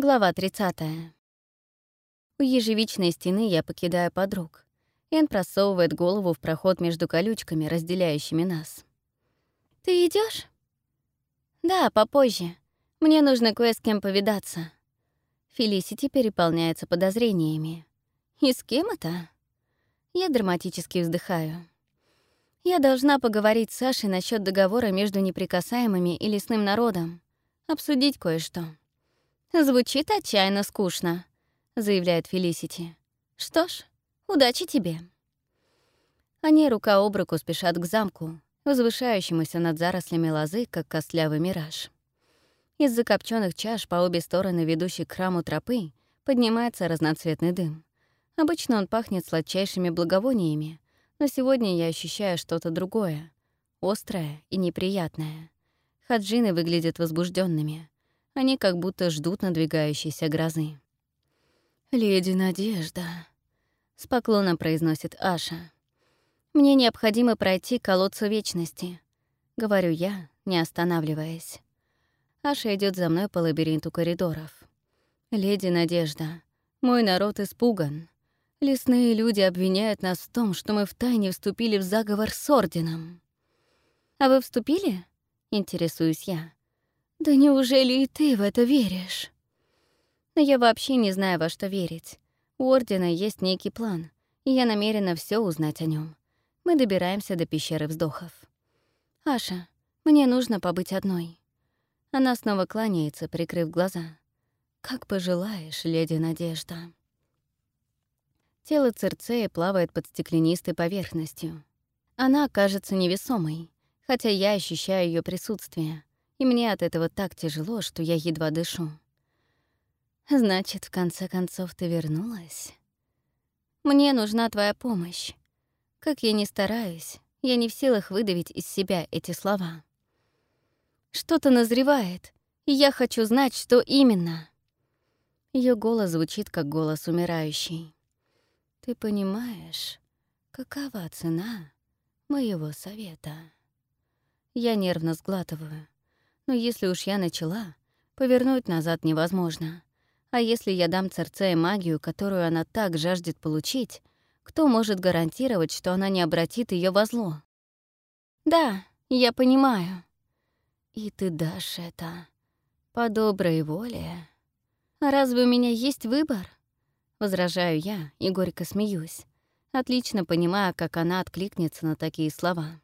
Глава 30. У ежевичной стены я покидаю подруг. Эн просовывает голову в проход между колючками, разделяющими нас. «Ты идешь? «Да, попозже. Мне нужно кое с кем повидаться». Фелисити переполняется подозрениями. «И с кем это?» Я драматически вздыхаю. Я должна поговорить с Сашей насчет договора между неприкасаемыми и лесным народом. Обсудить кое-что. «Звучит отчаянно скучно», — заявляет Фелисити. «Что ж, удачи тебе». Они рука об руку спешат к замку, возвышающемуся над зарослями лозы, как костлявый мираж. Из закопченных чаш по обе стороны ведущей к храму тропы поднимается разноцветный дым. Обычно он пахнет сладчайшими благовониями, но сегодня я ощущаю что-то другое, острое и неприятное. Хаджины выглядят возбужденными. Они как будто ждут надвигающейся грозы. «Леди Надежда», — с поклоном произносит Аша. «Мне необходимо пройти колодцу вечности», — говорю я, не останавливаясь. Аша идет за мной по лабиринту коридоров. «Леди Надежда, мой народ испуган. Лесные люди обвиняют нас в том, что мы втайне вступили в заговор с Орденом». «А вы вступили?» — интересуюсь я. «Да неужели и ты в это веришь?» Но я вообще не знаю, во что верить. У Ордена есть некий план, и я намерена все узнать о нем. Мы добираемся до пещеры вздохов. «Аша, мне нужно побыть одной». Она снова кланяется, прикрыв глаза. «Как пожелаешь, леди Надежда». Тело Церцея плавает под стеклянистой поверхностью. Она кажется невесомой, хотя я ощущаю ее присутствие — и мне от этого так тяжело, что я едва дышу. «Значит, в конце концов ты вернулась? Мне нужна твоя помощь. Как я ни стараюсь, я не в силах выдавить из себя эти слова. Что-то назревает, и я хочу знать, что именно». Ее голос звучит, как голос умирающий. «Ты понимаешь, какова цена моего совета?» Я нервно сглатываю. Но если уж я начала, повернуть назад невозможно. А если я дам Церцея магию, которую она так жаждет получить, кто может гарантировать, что она не обратит ее во зло? Да, я понимаю. И ты дашь это по доброй воле. А разве у меня есть выбор? Возражаю я и горько смеюсь, отлично понимая, как она откликнется на такие слова.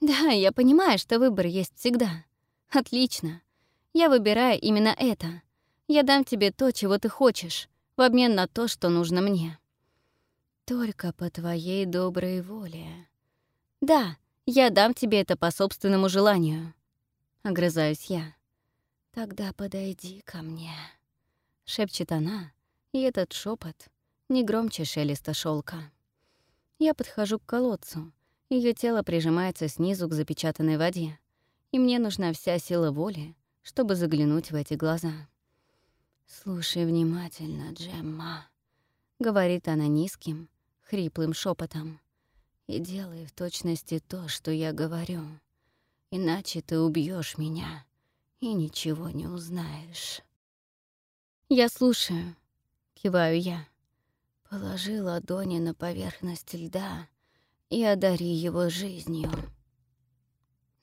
Да, я понимаю, что выбор есть всегда. Отлично. Я выбираю именно это. Я дам тебе то, чего ты хочешь, в обмен на то, что нужно мне. Только по твоей доброй воле. Да, я дам тебе это по собственному желанию. Огрызаюсь я. Тогда подойди ко мне. Шепчет она, и этот шепот не громче шелеста шелка. Я подхожу к колодцу. Ее тело прижимается снизу к запечатанной воде и мне нужна вся сила воли, чтобы заглянуть в эти глаза. «Слушай внимательно, Джемма», — говорит она низким, хриплым шепотом, «и делай в точности то, что я говорю, иначе ты убьешь меня и ничего не узнаешь». «Я слушаю», — киваю я. «Положи ладони на поверхность льда и одари его жизнью».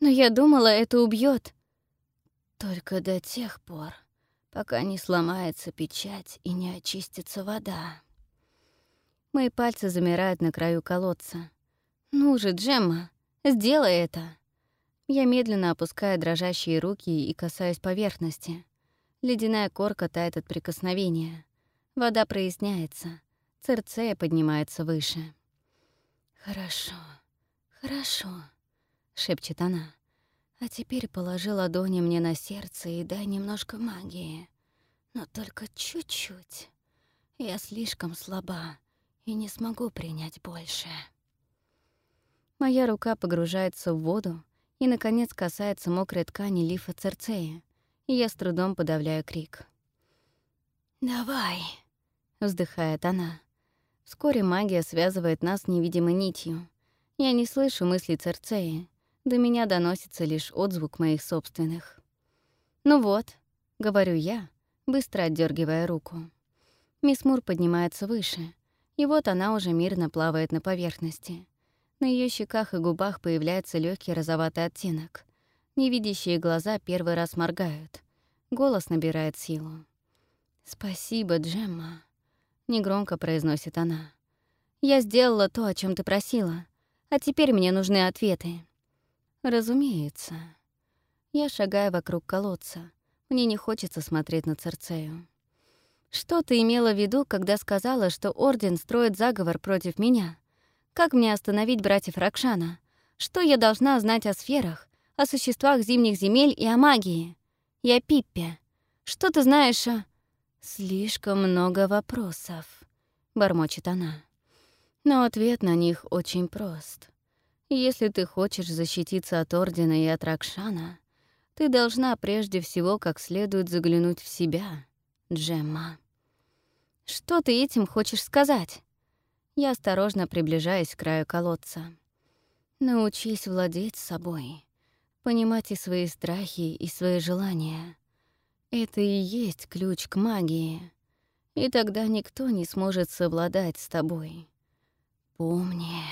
Но я думала, это убьет. Только до тех пор, пока не сломается печать и не очистится вода. Мои пальцы замирают на краю колодца. «Ну же, Джемма, сделай это!» Я медленно опускаю дрожащие руки и касаюсь поверхности. Ледяная корка тает от прикосновения. Вода проясняется. Церцея поднимается выше. «Хорошо, хорошо», — шепчет она. «А теперь положи ладони мне на сердце и дай немножко магии. Но только чуть-чуть. Я слишком слаба и не смогу принять больше». Моя рука погружается в воду и, наконец, касается мокрой ткани лифа Церцея, и я с трудом подавляю крик. «Давай!» — вздыхает она. Вскоре магия связывает нас невидимой нитью. Я не слышу мыслей Церцея, до меня доносится лишь отзвук моих собственных. «Ну вот», — говорю я, быстро отдергивая руку. Мисс Мур поднимается выше, и вот она уже мирно плавает на поверхности. На ее щеках и губах появляется легкий розоватый оттенок. Невидящие глаза первый раз моргают. Голос набирает силу. «Спасибо, Джемма», — негромко произносит она. «Я сделала то, о чем ты просила, а теперь мне нужны ответы». «Разумеется». Я шагаю вокруг колодца. Мне не хочется смотреть на Церцею. «Что ты имела в виду, когда сказала, что Орден строит заговор против меня? Как мне остановить братьев Ракшана? Что я должна знать о сферах, о существах зимних земель и о магии? О Пиппе? Что ты знаешь о...» «Слишком много вопросов», — бормочет она. Но ответ на них очень прост. Если ты хочешь защититься от Ордена и от Ракшана, ты должна прежде всего как следует заглянуть в себя, Джемма. Что ты этим хочешь сказать? Я осторожно приближаюсь к краю колодца. Научись владеть собой, понимать и свои страхи, и свои желания. Это и есть ключ к магии. И тогда никто не сможет совладать с тобой. Помни.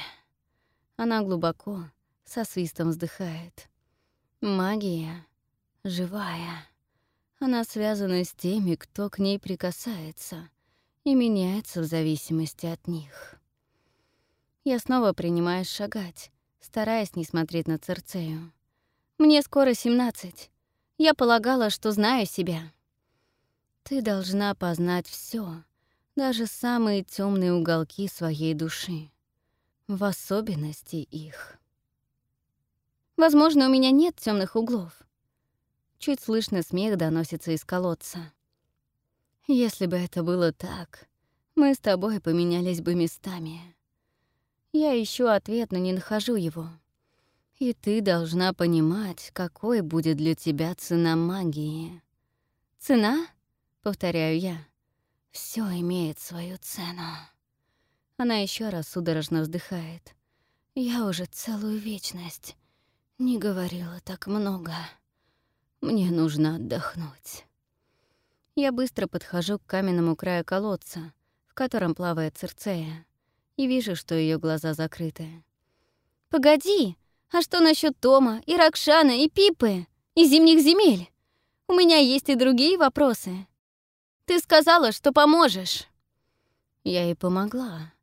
Она глубоко, со свистом вздыхает. Магия живая. Она связана с теми, кто к ней прикасается, и меняется в зависимости от них. Я снова принимаюсь шагать, стараясь не смотреть на Церцею. Мне скоро семнадцать. Я полагала, что знаю себя. Ты должна познать все, даже самые темные уголки своей души, в особенности их. Возможно, у меня нет темных углов. Чуть слышно смех доносится из колодца. Если бы это было так, мы с тобой поменялись бы местами. Я ищу ответ, но не нахожу его. И ты должна понимать, какой будет для тебя цена магии. Цена? Повторяю я. Все имеет свою цену. Она еще раз судорожно вздыхает. Я уже целую вечность не говорила так много. Мне нужно отдохнуть. Я быстро подхожу к каменному краю колодца, в котором плавает Церцея, и вижу, что ее глаза закрыты. «Погоди! А что насчет Тома, и Ракшана, и Пипы, и зимних земель? У меня есть и другие вопросы. Ты сказала, что поможешь». «Я и помогла», —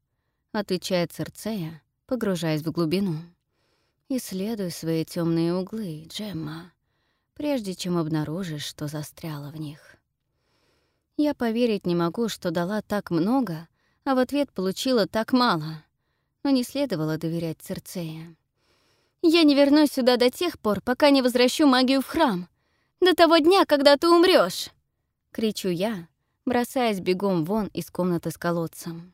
отвечает Церцея, погружаясь в глубину. «Исследуй свои темные углы, Джемма, прежде чем обнаружишь, что застряла в них». Я поверить не могу, что дала так много, а в ответ получила так мало. Но не следовало доверять Церцея. «Я не вернусь сюда до тех пор, пока не возвращу магию в храм. До того дня, когда ты умрёшь!» Кричу я, бросаясь бегом вон из комнаты с колодцем.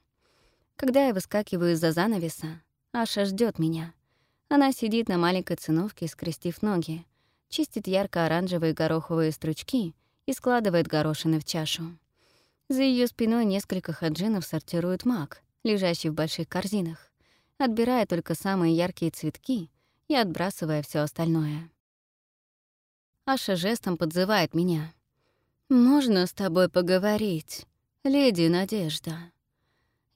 Когда я выскакиваю из-за занавеса, Аша ждет меня. Она сидит на маленькой циновке, скрестив ноги, чистит ярко-оранжевые гороховые стручки — и складывает горошины в чашу. За ее спиной несколько хаджинов сортируют мак, лежащий в больших корзинах, отбирая только самые яркие цветки и отбрасывая все остальное. Аша жестом подзывает меня. «Можно с тобой поговорить, леди Надежда?»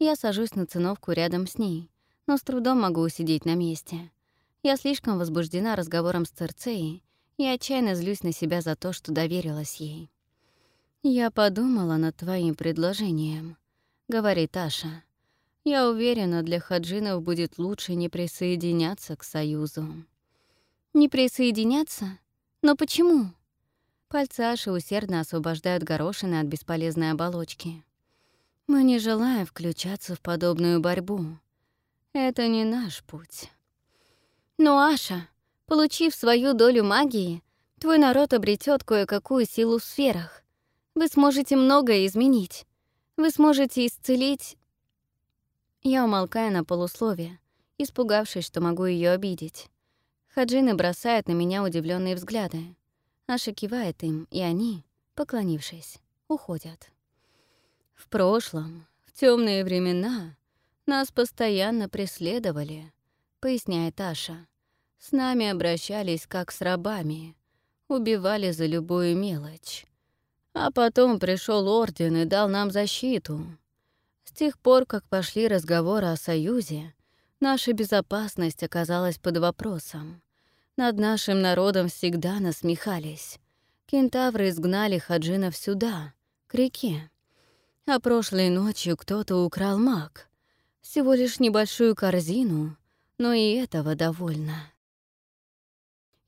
Я сажусь на циновку рядом с ней, но с трудом могу усидеть на месте. Я слишком возбуждена разговором с Церцеей и отчаянно злюсь на себя за то, что доверилась ей. «Я подумала над твоим предложением», — говорит Аша. «Я уверена, для хаджинов будет лучше не присоединяться к Союзу». «Не присоединяться? Но почему?» Пальцы Аши усердно освобождают горошины от бесполезной оболочки. «Мы не желаем включаться в подобную борьбу. Это не наш путь». «Но, Аша, Получив свою долю магии, твой народ обретет кое-какую силу в сферах. Вы сможете многое изменить. Вы сможете исцелить... Я умолкаю на полусловие, испугавшись, что могу ее обидеть. Хаджины бросают на меня удивленные взгляды. Аша кивает им, и они, поклонившись, уходят. В прошлом, в темные времена, нас постоянно преследовали, поясняет Аша. С нами обращались как с рабами, убивали за любую мелочь. А потом пришел орден и дал нам защиту. С тех пор, как пошли разговоры о Союзе, наша безопасность оказалась под вопросом. Над нашим народом всегда насмехались. Кентавры изгнали хаджинов сюда, к реке. А прошлой ночью кто-то украл маг. Всего лишь небольшую корзину, но и этого довольно.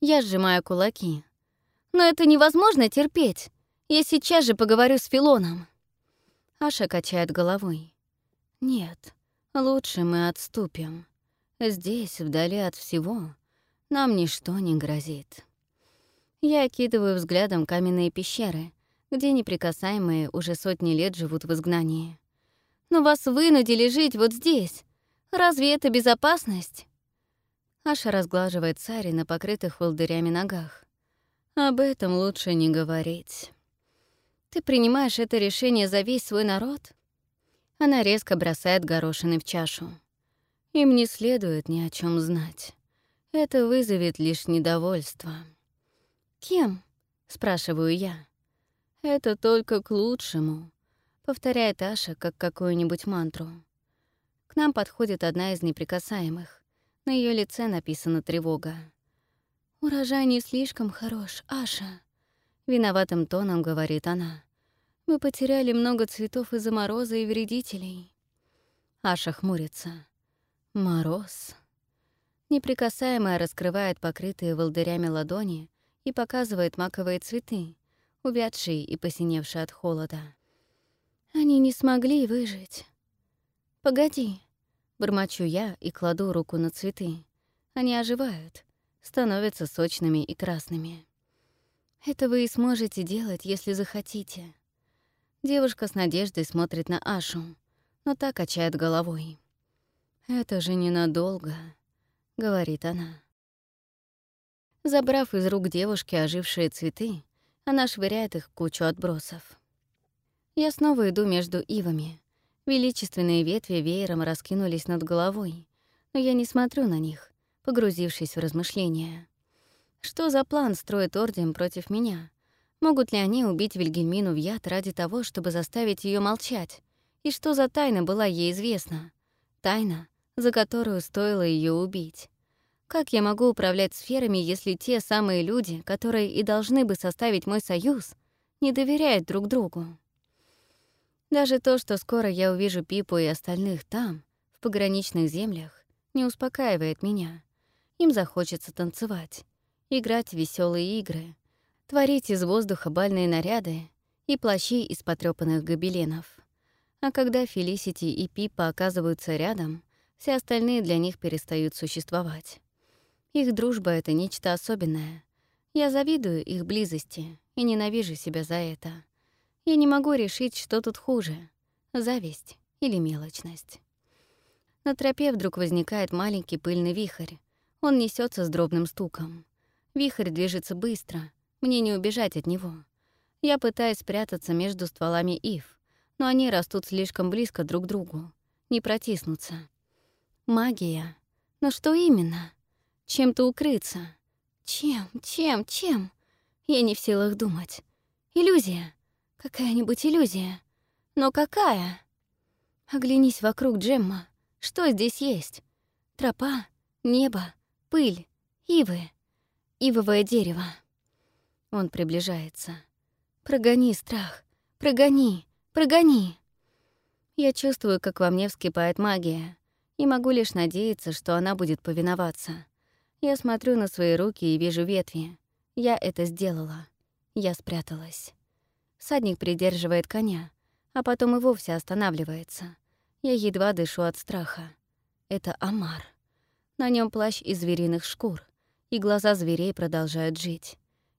Я сжимаю кулаки. Но это невозможно терпеть. Я сейчас же поговорю с Филоном. Аша качает головой. Нет, лучше мы отступим. Здесь, вдали от всего, нам ничто не грозит. Я окидываю взглядом каменные пещеры, где неприкасаемые уже сотни лет живут в изгнании. Но вас вынудили жить вот здесь. Разве это безопасность? Аша разглаживает цари на покрытых волдырями ногах. Об этом лучше не говорить. Ты принимаешь это решение за весь свой народ? Она резко бросает горошины в чашу. Им не следует ни о чем знать. Это вызовет лишь недовольство. «Кем?» — спрашиваю я. «Это только к лучшему», — повторяет Аша, как какую-нибудь мантру. К нам подходит одна из неприкасаемых. На ее лице написана тревога. «Урожай не слишком хорош, Аша», — виноватым тоном говорит она. «Мы потеряли много цветов из-за мороза и вредителей». Аша хмурится. «Мороз». Неприкасаемая раскрывает покрытые волдырями ладони и показывает маковые цветы, увядшие и посиневшие от холода. Они не смогли выжить. «Погоди», — бормочу я и кладу руку на цветы. Они оживают, становятся сочными и красными. Это вы и сможете делать, если захотите. Девушка с надеждой смотрит на Ашу, но так качает головой. «Это же ненадолго», — говорит она. Забрав из рук девушки ожившие цветы, она швыряет их кучу отбросов. Я снова иду между ивами. Величественные ветви веером раскинулись над головой, но я не смотрю на них, погрузившись в размышления. Что за план строит Орден против меня? Могут ли они убить Вильгельмину в яд ради того, чтобы заставить ее молчать? И что за тайна была ей известна? Тайна, за которую стоило ее убить. Как я могу управлять сферами, если те самые люди, которые и должны бы составить мой союз, не доверяют друг другу? Даже то, что скоро я увижу Пипу и остальных там, в пограничных землях, не успокаивает меня. Им захочется танцевать, играть в веселые игры, творить из воздуха бальные наряды и плащи из потрёпанных гобеленов. А когда Фелисити и Пипа оказываются рядом, все остальные для них перестают существовать. Их дружба — это нечто особенное. Я завидую их близости и ненавижу себя за это. Я не могу решить, что тут хуже — зависть или мелочность. На тропе вдруг возникает маленький пыльный вихрь. Он несется с дробным стуком. Вихрь движется быстро, мне не убежать от него. Я пытаюсь спрятаться между стволами ив, но они растут слишком близко друг к другу. Не протиснуться. Магия. Но что именно? Чем-то укрыться. Чем, чем, чем? Я не в силах думать. Иллюзия. Какая-нибудь иллюзия. Но какая? Оглянись вокруг, Джемма. Что здесь есть? Тропа, небо, пыль, ивы, ивовое дерево. Он приближается. Прогони страх, прогони, прогони. Я чувствую, как во мне вскипает магия, и могу лишь надеяться, что она будет повиноваться. Я смотрю на свои руки и вижу ветви. Я это сделала. Я спряталась. Садник придерживает коня, а потом и вовсе останавливается. Я едва дышу от страха. Это Амар. На нем плащ из звериных шкур, и глаза зверей продолжают жить.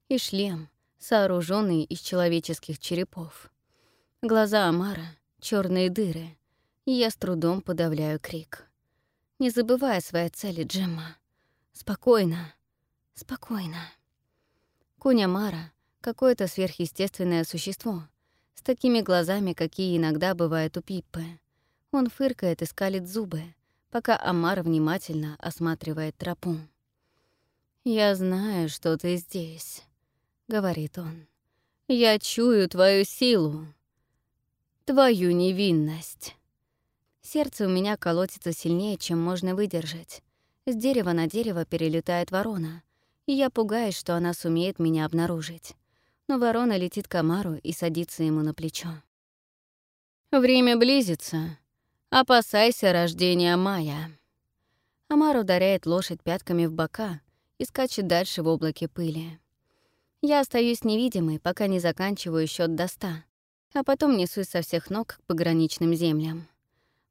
И шлем, сооруженный из человеческих черепов. Глаза Амара — черные дыры, и я с трудом подавляю крик. Не забывай о своей цели, Джемма. Спокойно, спокойно. Кунь Амара — какое-то сверхъестественное существо, с такими глазами, какие иногда бывают у Пиппы. Он фыркает и скалит зубы, пока Амар внимательно осматривает тропу. «Я знаю, что ты здесь», — говорит он. Я чую твою силу, твою невинность. Сердце у меня колотится сильнее, чем можно выдержать. С дерева на дерево перелетает ворона, и я пугаюсь, что она сумеет меня обнаружить. Но ворона летит к Амару и садится ему на плечо. «Время близится. Опасайся рождения Мая». Амар ударяет лошадь пятками в бока и скачет дальше в облаке пыли. Я остаюсь невидимой, пока не заканчиваю счет до ста, а потом несусь со всех ног к пограничным землям.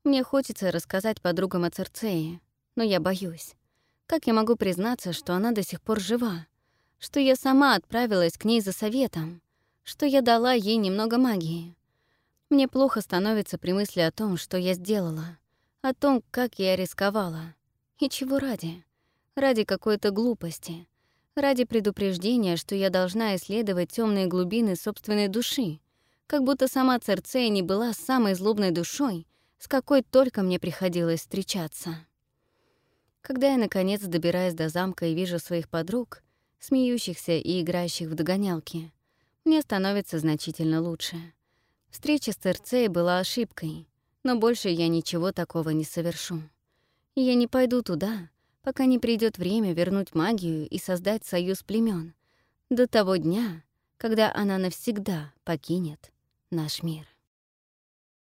Мне хочется рассказать подругам о Церцее, но я боюсь. Как я могу признаться, что она до сих пор жива? Что я сама отправилась к ней за советом? Что я дала ей немного магии? Мне плохо становится при мысли о том, что я сделала, о том, как я рисковала. И чего ради? Ради какой-то глупости, ради предупреждения, что я должна исследовать темные глубины собственной души, как будто сама Церцея не была самой злобной душой, с какой только мне приходилось встречаться. Когда я, наконец, добираюсь до замка и вижу своих подруг, смеющихся и играющих в догонялки, мне становится значительно лучше. Встреча с Церцеей была ошибкой, но больше я ничего такого не совершу. Я не пойду туда, пока не придет время вернуть магию и создать союз племен до того дня, когда она навсегда покинет наш мир.